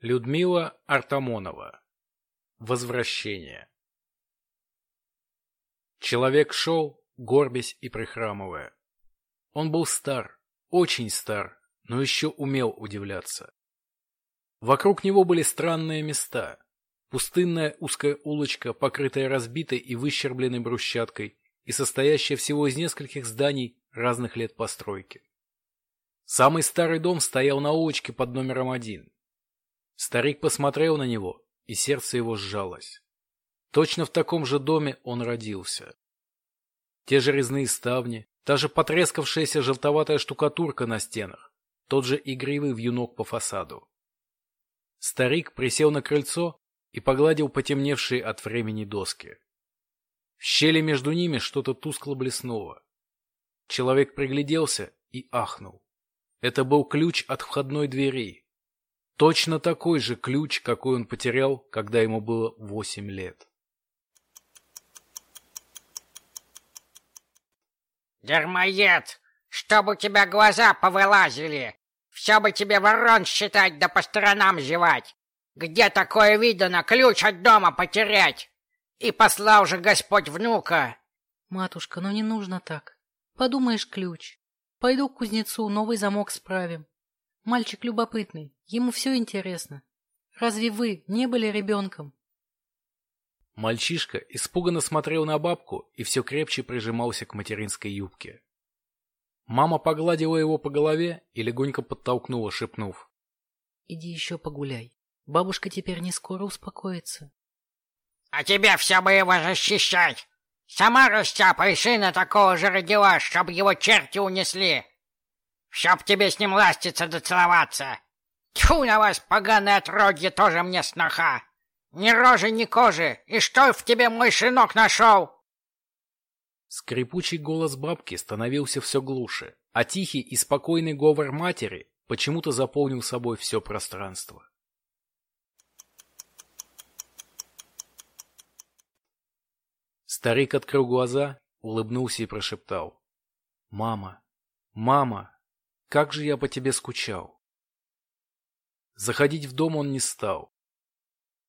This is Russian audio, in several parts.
Людмила Артамонова. Возвращение. Человек шел, горбясь и прихрамывая. Он был стар, очень стар, но еще умел удивляться. Вокруг него были странные места. Пустынная узкая улочка, покрытая разбитой и выщербленной брусчаткой и состоящая всего из нескольких зданий разных лет постройки. Самый старый дом стоял на улочке под номером один. Старик посмотрел на него, и сердце его сжалось. Точно в таком же доме он родился. Те же резные ставни, та же потрескавшаяся желтоватая штукатурка на стенах, тот же игривый вьюнок по фасаду. Старик присел на крыльцо и погладил потемневшие от времени доски. В щели между ними что-то тускло блеснуло. Человек пригляделся и ахнул. Это был ключ от входной двери. Точно такой же ключ, какой он потерял, когда ему было восемь лет. «Дермоед! Чтобы у тебя глаза повылазили! Все бы тебе ворон считать да по сторонам зевать! Где такое видано ключ от дома потерять? И послал же Господь внука!» «Матушка, ну не нужно так. Подумаешь, ключ. Пойду к кузнецу, новый замок справим. Мальчик любопытный, ему все интересно. Разве вы не были ребенком? Мальчишка испуганно смотрел на бабку и все крепче прижимался к материнской юбке. Мама погладила его по голове и легонько подтолкнула, шепнув. «Иди еще погуляй. Бабушка теперь не скоро успокоится». «А тебе все бы его защищать! Сама растяпа и сына такого же родила, чтоб его черти унесли!» Чтоб тебе с ним ластиться да целоваться. Тьфу на вас, поганое отродье, тоже мне сноха. Ни рожи, ни кожи. И что в тебе мой шинок нашел? Скрипучий голос бабки становился все глуше, а тихий и спокойный говор матери почему-то заполнил собой все пространство. Старик открыл глаза, улыбнулся и прошептал. «Мама! Мама!» Как же я по тебе скучал. Заходить в дом он не стал.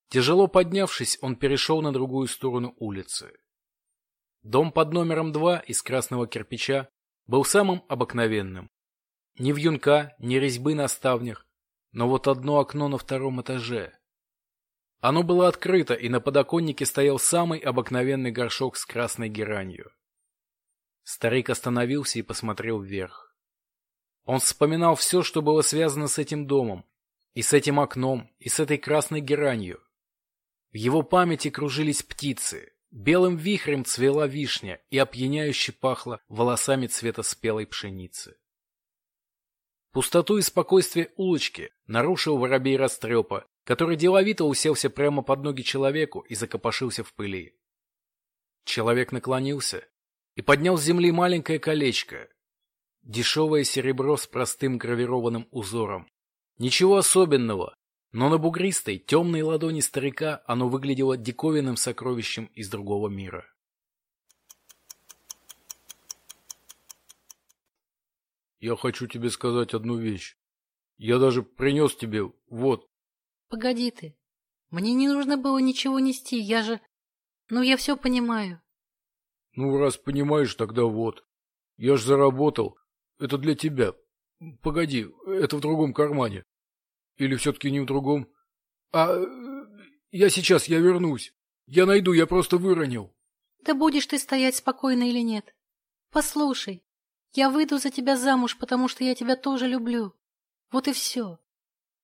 Тяжело поднявшись, он перешел на другую сторону улицы. Дом под номером два из красного кирпича был самым обыкновенным. Ни вьюнка, ни резьбы на ставнях, но вот одно окно на втором этаже. Оно было открыто, и на подоконнике стоял самый обыкновенный горшок с красной геранью. Старик остановился и посмотрел вверх. Он вспоминал все, что было связано с этим домом, и с этим окном, и с этой красной геранью. В его памяти кружились птицы, белым вихрем цвела вишня и опьяняюще пахло волосами цвета спелой пшеницы. Пустоту и спокойствие улочки нарушил воробей растрепа, который деловито уселся прямо под ноги человеку и закопошился в пыли. Человек наклонился и поднял с земли маленькое колечко, Дешевое серебро с простым гравированным узором. Ничего особенного, но на бугристой, темной ладони старика оно выглядело диковинным сокровищем из другого мира. «Я хочу тебе сказать одну вещь. Я даже принес тебе, вот». «Погоди ты. Мне не нужно было ничего нести, я же... Ну, я все понимаю». «Ну, раз понимаешь, тогда вот. Я ж заработал, это для тебя. Погоди, это в другом кармане. Или все-таки не в другом? А я сейчас, я вернусь. Я найду, я просто выронил. Да будешь ты стоять спокойно или нет? Послушай, я выйду за тебя замуж, потому что я тебя тоже люблю. Вот и все.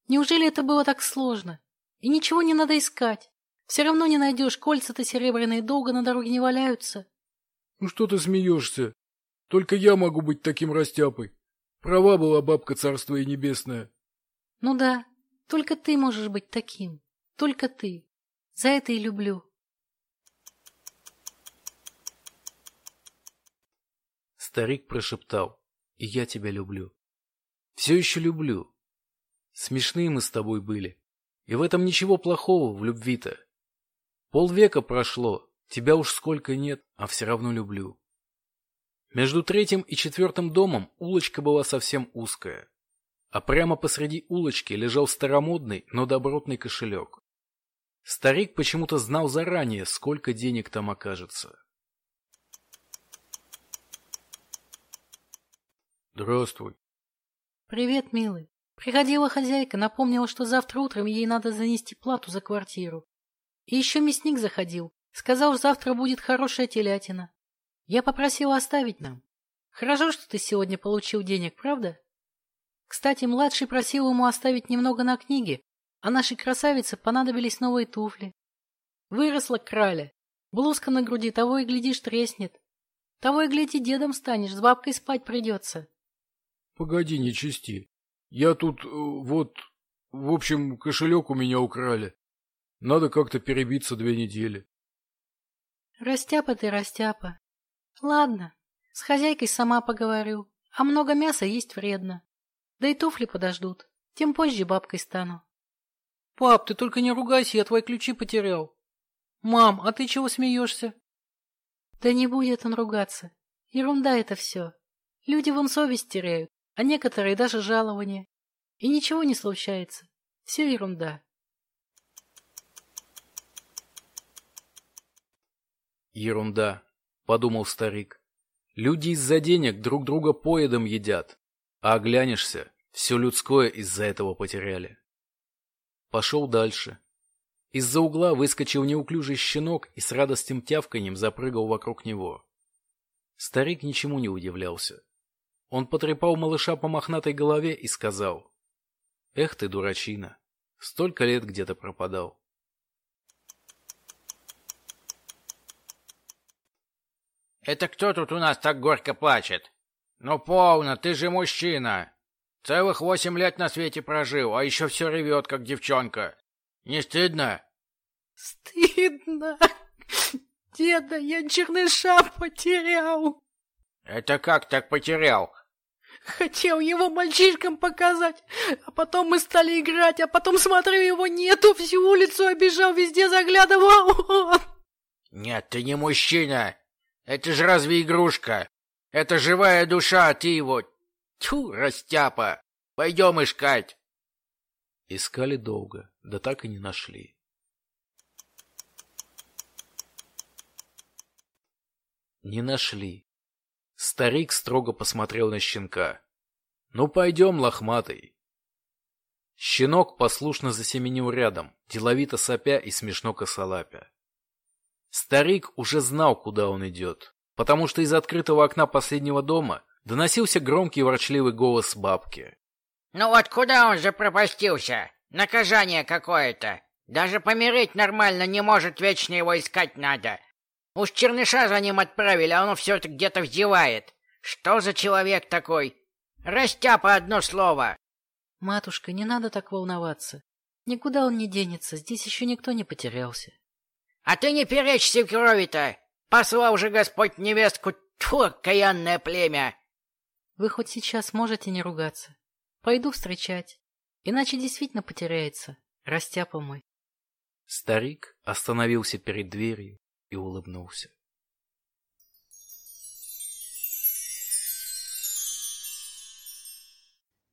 Неужели это было так сложно? И ничего не надо искать. Все равно не найдешь, кольца-то серебряные долго на дороге не валяются. Ну что ты смеешься? Только я могу быть таким растяпой. Права была бабка царство и небесное. Ну да, только ты можешь быть таким. Только ты. За это и люблю. Старик прошептал. И я тебя люблю. Все еще люблю. Смешные мы с тобой были. И в этом ничего плохого, в любви-то. Полвека прошло, тебя уж сколько нет, а все равно люблю. Между третьим и четвертым домом улочка была совсем узкая. а прямо посреди улочки лежал старомодный, но добротный кошелек. Старик почему-то знал заранее, сколько денег там окажется. Здравствуй. Привет, милый. Приходила хозяйка, напомнила, что завтра утром ей надо занести плату за квартиру. И еще мясник заходил. Сказал, завтра будет хорошая телятина. Я попросила оставить нам. Хорошо, что ты сегодня получил денег, правда? Кстати, младший просил ему оставить немного на книге, а нашей красавице понадобились новые туфли. Выросла краля. Блузка на груди, того и глядишь, треснет. Того и гляди, дедом станешь, с бабкой спать придется. Погоди, не чисти. Я тут, э, вот, в общем, кошелек у меня украли. Надо как-то перебиться две недели. Растяпа ты, растяпа. Ладно, с хозяйкой сама поговорю. А много мяса есть вредно. Да и туфли подождут. Тем позже бабкой стану. Пап, ты только не ругайся, я твои ключи потерял. Мам, а ты чего смеешься? Да не будет он ругаться. Ерунда это все. Люди вон совесть теряют, а некоторые даже жалования. И ничего не случается. Все ерунда. Ерунда, подумал старик. Люди из-за денег друг друга поедом едят, а оглянешься, все людское из-за этого потеряли. Пошел дальше. Из-за угла выскочил неуклюжий щенок и с радостным тявканьем запрыгал вокруг него. Старик ничему не удивлялся. Он потрепал малыша по мохнатой голове и сказал. «Эх ты, дурачина, столько лет где-то пропадал». Это кто тут у нас так горько плачет? Ну, полно, ты же мужчина. Целых восемь лет на свете прожил, а еще все ревет, как девчонка. Не стыдно? Стыдно. Деда, я черныша потерял. Это как так потерял? Хотел его мальчишкам показать, а потом мы стали играть, а потом смотрю, его нету, всю улицу обижал, везде заглядывал. Нет, ты не мужчина. Это же разве игрушка? Это живая душа, а ты его... Тьфу, растяпа! Пойдем искать. Искали долго, да так и не нашли. Не нашли. Старик строго посмотрел на щенка. «Ну, пойдем, лохматый!» Щенок послушно засеменил рядом, деловито сопя и смешно косолапя. Старик уже знал, куда он идет, потому что из открытого окна последнего дома доносился громкий ворчливый голос бабки. «Ну вот куда он запропастился? Наказание какое-то. Даже помереть нормально не может, вечно его искать надо. Уж черныша за ним отправили, а он все-таки где-то вздевает. Что за человек такой? Растяпа одно слово!» «Матушка, не надо так волноваться. Никуда он не денется, здесь еще никто не потерялся». А ты не перечься крови-то! Послал же Господь невестку, тьфу, каянное племя!» «Вы хоть сейчас можете не ругаться? Пойду встречать, иначе действительно потеряется, растяпа мой». Старик остановился перед дверью и улыбнулся.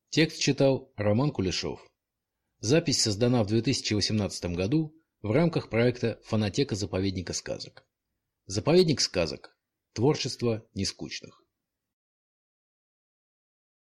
Текст читал Роман Кулешов. Запись создана в 2018 году в рамках проекта «Фонотека заповедника сказок». Заповедник сказок. Творчество нескучных.